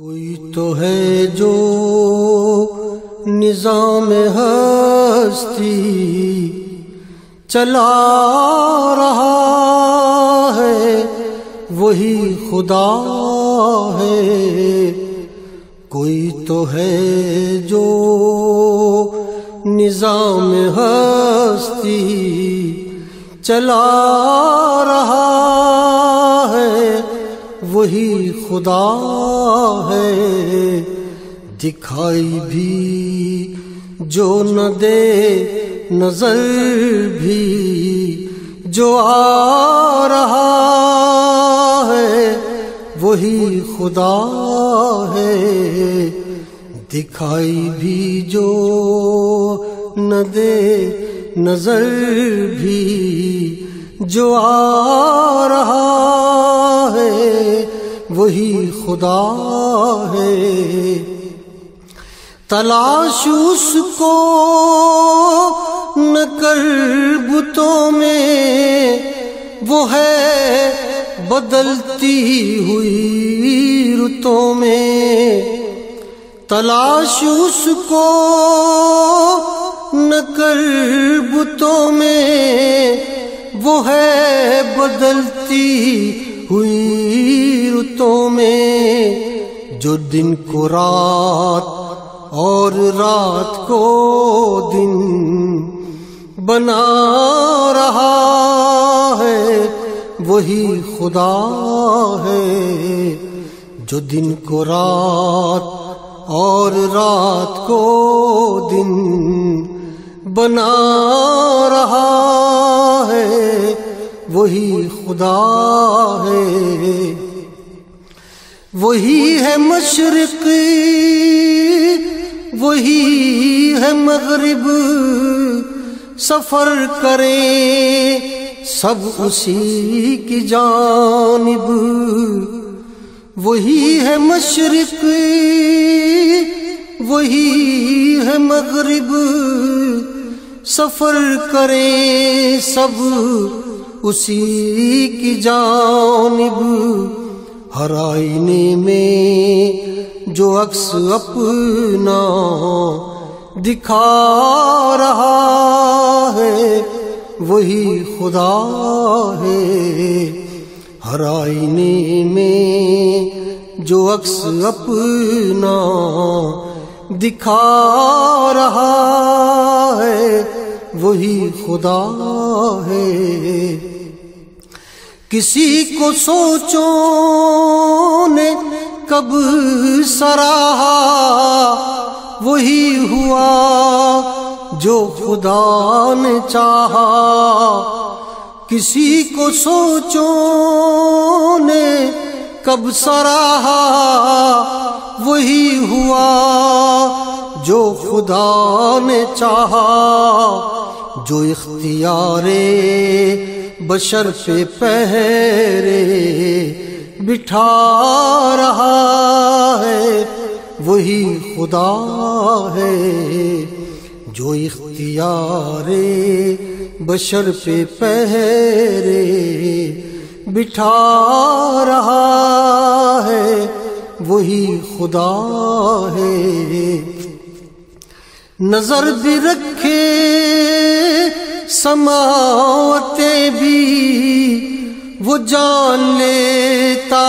کوئی تو ہے جو نظام ہستی چلا رہا ہے، وہی خدا ہے۔ کوئی تو ہے جو نظام ہستی چلا رہا ہے، وہی خدا ہے۔ دکھائی بھی جو نہ دے، نظر بھی جو آ رہا ہے، وہی خدا ہے۔ دکھائی بھی جو نہ دے، نظر بھی جو آ رہا ہے۔ وہی خدا ہے۔ تلاش اس کو نہ کر بتوں میں، وہ ہے بدلتی ہوئی رتوں میں۔ تلاش اس کو نہ کر بتوں میں، وہ ہے بدلتی ہوئی رتوں میں جو دن کو رات اور رات کو دن بنا رہا ہے، وہی خدا ہے جو دن کو رات اور رات کو دن بنا رہا ہے، وہی خدا ہے۔ وہی ہے مشرق، وہی ہے مغرب، سفر کریں سب اسی کی جانب۔ وہی ہے مشرق، وہی ہے مغرب، سفر کریں سب اسی کی جانب۔ ہر آئینے میں جو عکس اپنا دکھا رہا ہے، وہی خدا ہے۔ ہر آئینے میں جو عکس اپنا دکھا رہا ہے، وہی خدا ہے۔ کسی کو سوچو نے کب سراہا، وہی ہوا جو خدا نے چاہا۔ کسی کو سوچو نے کب سراہا، وہی ہوا جو خدا نے چاہا۔ جو اختیار بشر پہ پہرے بٹھا رہا ہے، وہی خدا ہے جو اختیار بشر پہ پہرے بٹھا رہا ہے، وہی خدا ہے۔ نظر بھی رکھے سماتے بھی وہ جان لیتا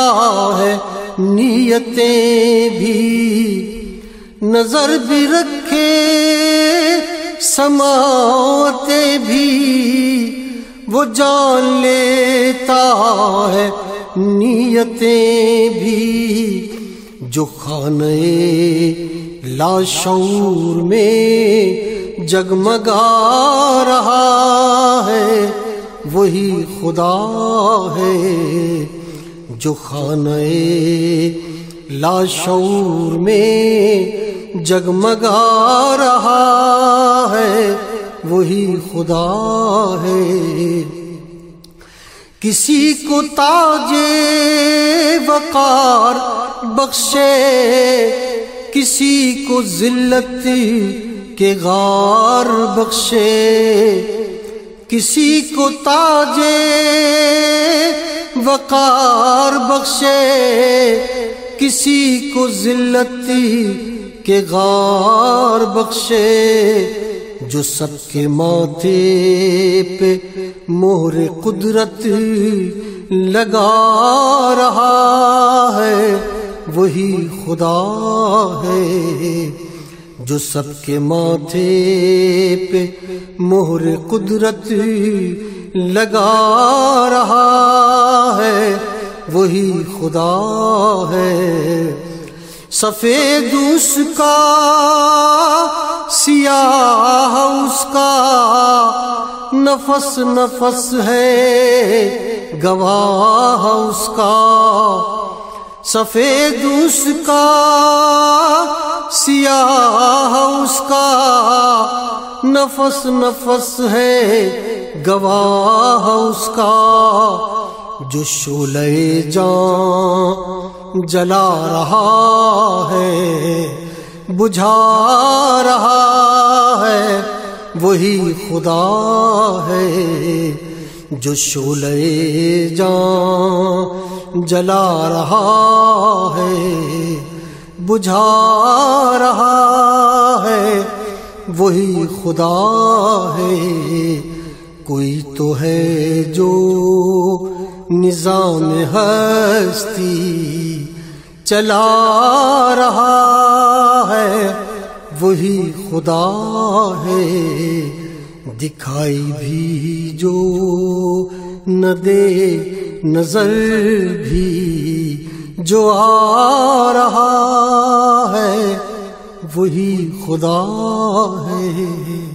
ہے، نیتیں بھی۔ نظر بھی رکھے سماتے بھی وہ جان لیتا ہے، نیتیں بھی۔ جو خانے لاشعور میں جگمگا رہا ہے، وہی خدا ہے جو خانے لاشعور میں جگمگا رہا ہے، وہی خدا ہے۔ کسی کو تاج وقار بخشے، کسی کو ذلت کے غار بخشے، کسی کو تاج وقار بخشے، کسی کو ذلتی کے غار بخشے، جو سب کے ماتھے پہ مور قدرت لگا رہا ہے، وہی خدا ہے۔ جو سب کے ماتھے پہ مہر قدرت لگا رہا ہے، وہی خدا ہے۔ سفید اس کا، سیاہ اس کا۔ نفس نفس ہے، گواہ اس کا۔ سفید اس کا سیاہ ہاں اس کا نفس نفس ہے، گواہ ہاں اس کا۔ جو شولے جان جلا رہا ہے، بجھا رہا ہے، وہی خدا ہے۔ جو شولے جان جلا رہا ہے بجھا رہا ہے، وہی خدا ہے۔ کوئی تو ہے جو نظام ہستی چلا رہا ہے، وہی خدا ہے۔ دکھائی بھی جو نہ دے نظر بھی۔ جو آ رہا ہے وہی خدا ہے۔